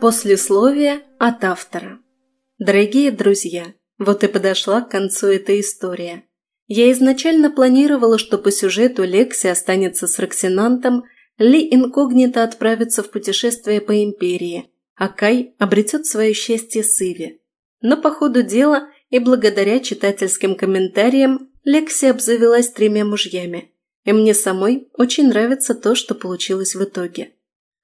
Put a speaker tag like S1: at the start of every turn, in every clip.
S1: Послесловие от автора. Дорогие друзья, вот и подошла к концу эта история. Я изначально планировала, что по сюжету Лекси останется с Роксинантом, Ли инкогнито отправится в путешествие по Империи, а Кай обретет свое счастье с Иви. Но по ходу дела и благодаря читательским комментариям Лекси обзавелась тремя мужьями, и мне самой очень нравится то, что получилось в итоге.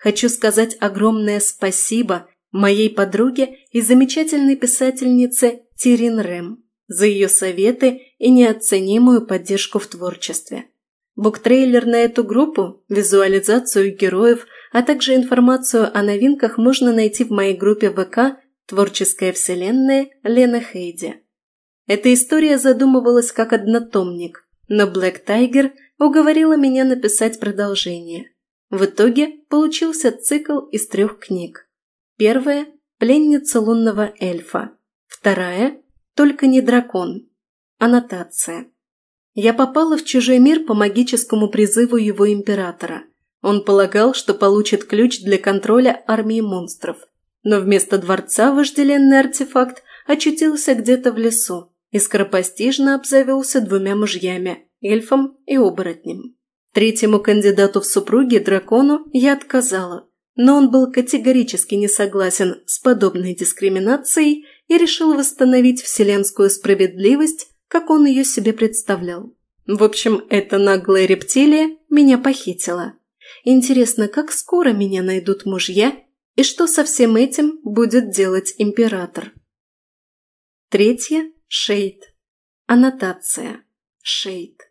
S1: Хочу сказать огромное спасибо моей подруге и замечательной писательнице Тирин Рэм за ее советы и неоценимую поддержку в творчестве. Буктрейлер на эту группу, визуализацию героев, а также информацию о новинках можно найти в моей группе ВК «Творческая вселенная» Лена Хейди. Эта история задумывалась как однотомник, но Блэк Тайгер уговорила меня написать продолжение – в итоге получился цикл из трех книг. Первая – «Пленница лунного эльфа». Вторая – «Только не дракон». Аннотация. Я попала в чужой мир по магическому призыву его императора. Он полагал, что получит ключ для контроля армии монстров. Но вместо дворца вожделенный артефакт очутился где-то в лесу и скоропостижно обзавелся двумя мужьями – эльфом и оборотнем. Третьему кандидату в супруги, дракону, я отказала, но он был категорически не согласен с подобной дискриминацией и решил восстановить вселенскую справедливость, как он ее себе представлял. В общем, эта наглая рептилия меня похитила. Интересно, как скоро меня найдут мужья и что со всем этим будет делать император? Третье – Шейд. Аннотация. Шейд.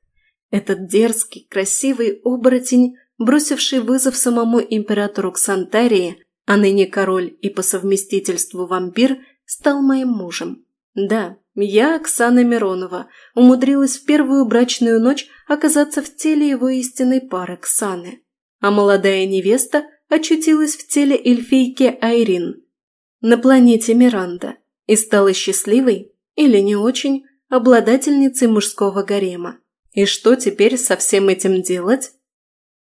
S1: Этот дерзкий, красивый оборотень, бросивший вызов самому императору Ксантарии, а ныне король и по совместительству вампир, стал моим мужем. Да, я, Оксана Миронова, умудрилась в первую брачную ночь оказаться в теле его истинной пары Ксаны, а молодая невеста очутилась в теле эльфийки Айрин на планете Миранда и стала счастливой, или не очень, обладательницей мужского гарема. И что теперь со всем этим делать?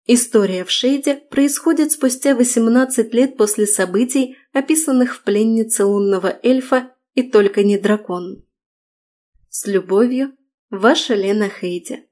S1: История в Шейде происходит спустя 18 лет после событий, описанных в пленнице лунного эльфа и только не дракон. С любовью, ваша Лена Хейди.